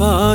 发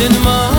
in my